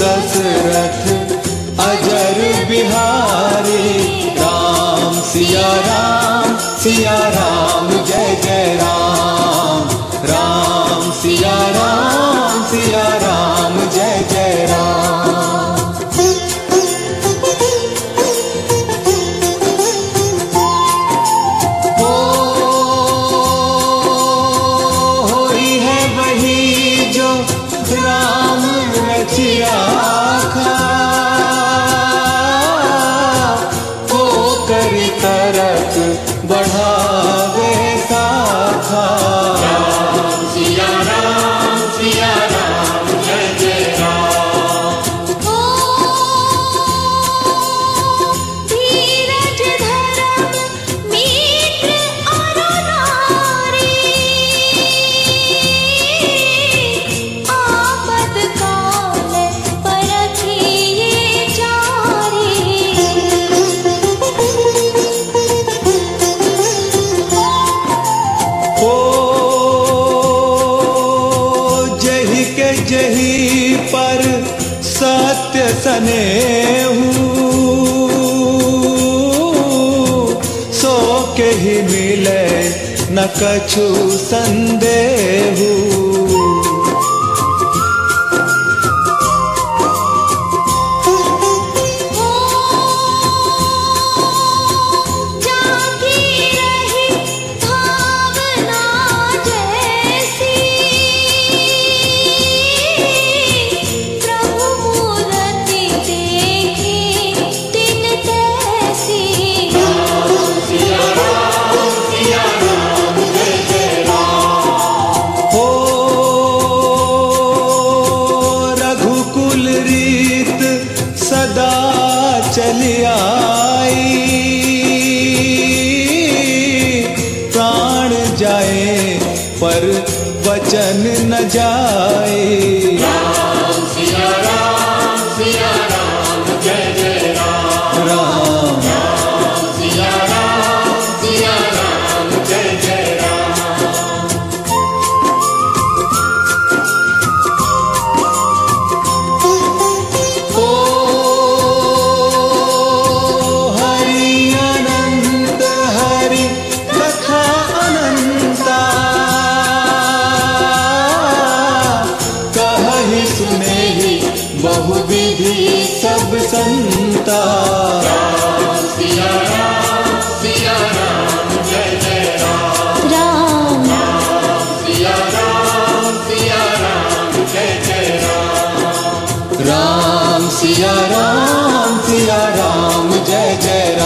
दशरथ अजर बिहारी राम। सिया राम सिया राम, जय जय राम। राम, सिया राम सिया राम, जय जय राम। हो होई है वही जो राम कर तरक जही पर सत्य सने सो के ही मिले न कछु संदेहू। पर वचन न जाए। ही बहुविधि सब संता। राम। सिया राम सिया राम जय जय राम राम सिया राम सिया राम जय जय राम राम सिया राम सिया राम जय जय राम